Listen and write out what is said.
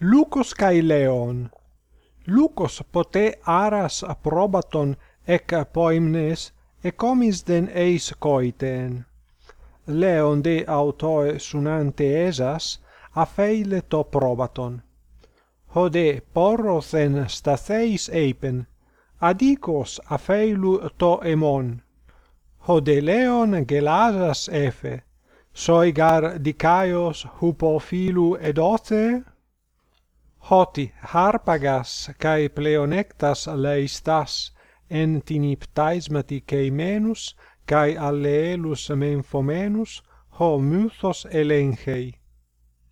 Lucos cae Leon. Lucos pote aras approbaton ec poimnes ec omis den eis coiten. Leon de autoe sunante esas afeile to probaton. Hode porros en statheis eipen, adicos afeilu to emon. Hode leon gelasas efe, soigar dicaios hupofilu edote, hoti harpagas kai pleonectas leistas en tiniptaismati keimenus kai alleelus menfomenus ho mythos elenchei